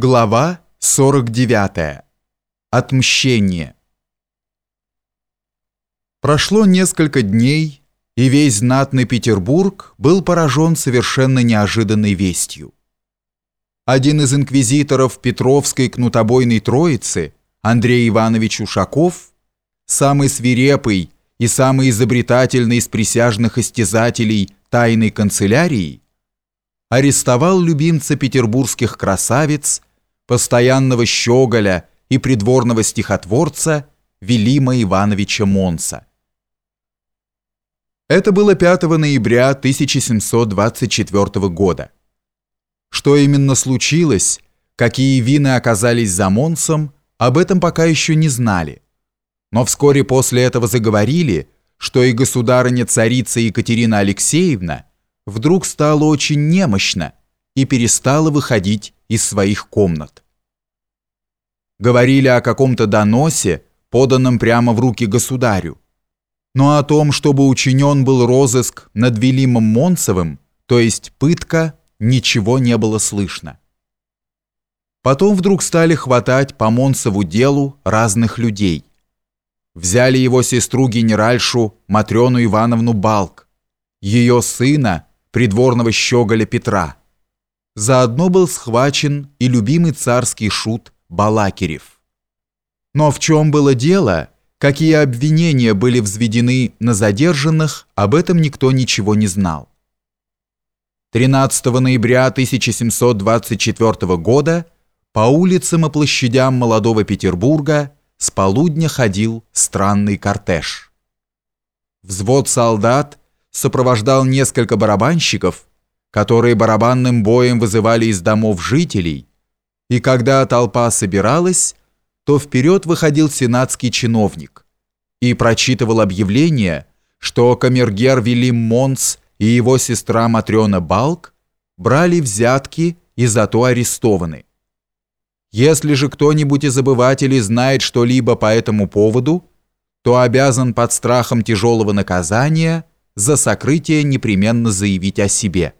Глава 49. Отмщение. Прошло несколько дней, и весь знатный Петербург был поражен совершенно неожиданной вестью. Один из инквизиторов Петровской кнутобойной троицы, Андрей Иванович Ушаков, самый свирепый и самый изобретательный из присяжных истязателей тайной канцелярии, арестовал любимца петербургских красавиц, постоянного щеголя и придворного стихотворца Велима Ивановича Монса. Это было 5 ноября 1724 года. Что именно случилось, какие вины оказались за Монсом, об этом пока еще не знали. Но вскоре после этого заговорили, что и государыня-царица Екатерина Алексеевна вдруг стала очень немощна и перестала выходить из своих комнат. Говорили о каком-то доносе, поданном прямо в руки государю. Но о том, чтобы учинен был розыск над Велимом Монцевым, то есть пытка, ничего не было слышно. Потом вдруг стали хватать по Монцеву делу разных людей. Взяли его сестру-генеральшу Матрёну Ивановну Балк, ее сына придворного щеголя Петра. Заодно был схвачен и любимый царский шут Балакирев. Но в чем было дело, какие обвинения были взведены на задержанных, об этом никто ничего не знал. 13 ноября 1724 года по улицам и площадям молодого Петербурга с полудня ходил странный кортеж. Взвод солдат сопровождал несколько барабанщиков, которые барабанным боем вызывали из домов жителей, и когда толпа собиралась, то вперед выходил сенатский чиновник и прочитывал объявление, что камергер Вилим Монс и его сестра Матрена Балк брали взятки и зато арестованы. Если же кто-нибудь из обывателей знает что-либо по этому поводу, то обязан под страхом тяжелого наказания – за сокрытие непременно заявить о себе.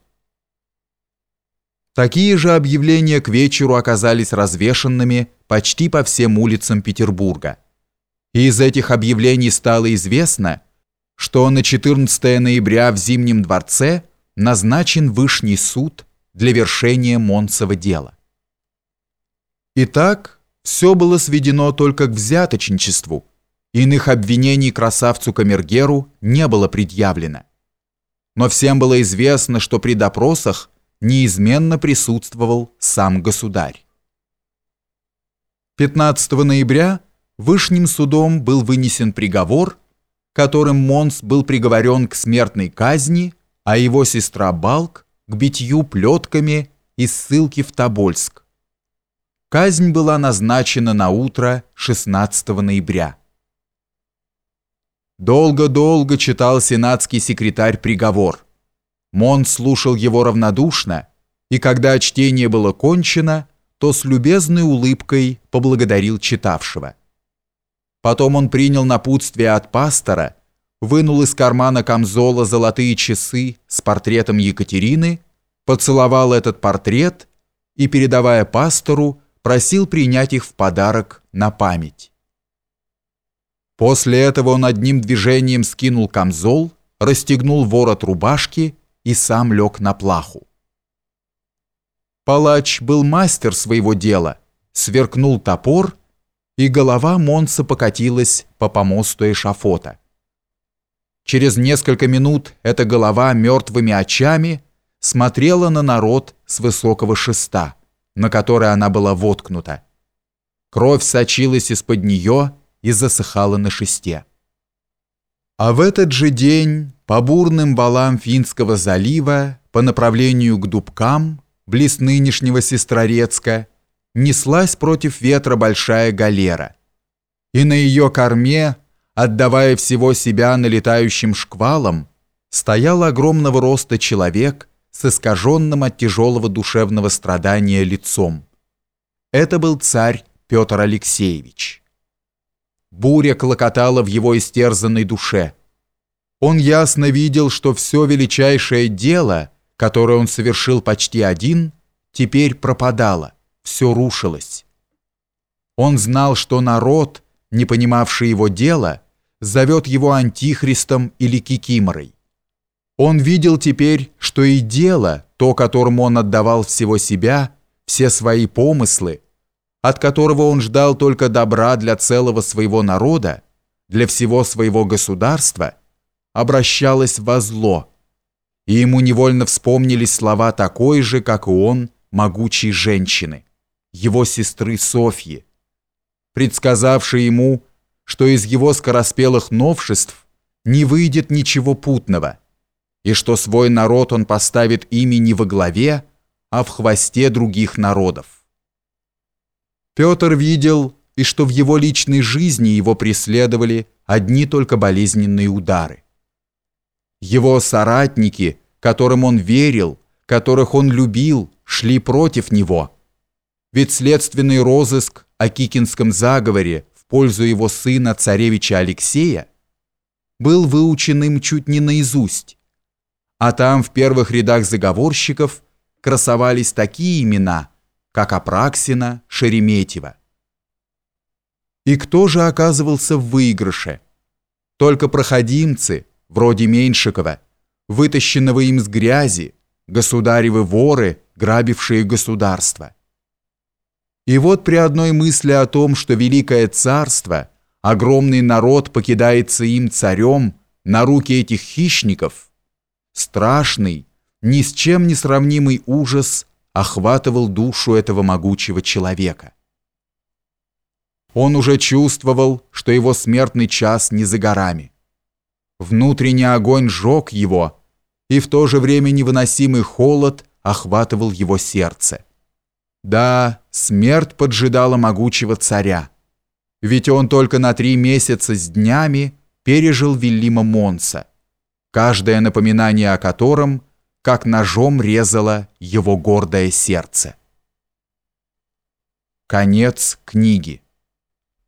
Такие же объявления к вечеру оказались развешенными почти по всем улицам Петербурга. И из этих объявлений стало известно, что на 14 ноября в Зимнем дворце назначен Вышний суд для вершения Монцева дела. Итак, все было сведено только к взяточничеству – Иных обвинений красавцу Камергеру не было предъявлено. Но всем было известно, что при допросах неизменно присутствовал сам государь. 15 ноября Вышним судом был вынесен приговор, которым Монс был приговорен к смертной казни, а его сестра Балк к битью плетками и ссылке в Тобольск. Казнь была назначена на утро 16 ноября. Долго-долго читал сенатский секретарь приговор. Мон слушал его равнодушно, и когда чтение было кончено, то с любезной улыбкой поблагодарил читавшего. Потом он принял напутствие от пастора, вынул из кармана камзола золотые часы с портретом Екатерины, поцеловал этот портрет и, передавая пастору, просил принять их в подарок на память. После этого он одним движением скинул камзол, расстегнул ворот рубашки и сам лег на плаху. Палач был мастер своего дела, сверкнул топор, и голова Монса покатилась по помосту эшафота. Через несколько минут эта голова мертвыми очами смотрела на народ с высокого шеста, на который она была воткнута. Кровь сочилась из-под нее, и засыхала на шесте. А в этот же день по бурным валам Финского залива по направлению к Дубкам, близ нынешнего Сестрорецка, неслась против ветра большая галера. И на ее корме, отдавая всего себя налетающим шквалом, стоял огромного роста человек с искаженным от тяжелого душевного страдания лицом. Это был царь Петр Алексеевич. Буря клокотала в его истерзанной душе. Он ясно видел, что все величайшее дело, которое он совершил почти один, теперь пропадало, все рушилось. Он знал, что народ, не понимавший его дела, зовет его антихристом или кикиморой. Он видел теперь, что и дело, то, которому он отдавал всего себя, все свои помыслы, от которого он ждал только добра для целого своего народа, для всего своего государства, обращалось во зло, и ему невольно вспомнились слова такой же, как и он, могучей женщины, его сестры Софьи, предсказавшей ему, что из его скороспелых новшеств не выйдет ничего путного, и что свой народ он поставит ими не во главе, а в хвосте других народов. Петр видел, и что в его личной жизни его преследовали одни только болезненные удары. Его соратники, которым он верил, которых он любил, шли против него. Ведь следственный розыск о Кикинском заговоре пользу его сына царевича Алексея, был выучен им чуть не наизусть, а там в первых рядах заговорщиков красовались такие имена, как Апраксина, Шереметьева. И кто же оказывался в выигрыше? Только проходимцы, вроде Меньшикова, вытащенного им с грязи, государевы воры, грабившие государство. И вот при одной мысли о том, что великое царство, огромный народ покидается им царем на руки этих хищников, страшный, ни с чем не сравнимый ужас охватывал душу этого могучего человека. Он уже чувствовал, что его смертный час не за горами. Внутренний огонь жег его, и в то же время невыносимый холод охватывал его сердце. Да, смерть поджидала могучего царя. Ведь он только на три месяца с днями пережил Вильяма Монса, каждое напоминание о котором как ножом резало его гордое сердце. Конец книги.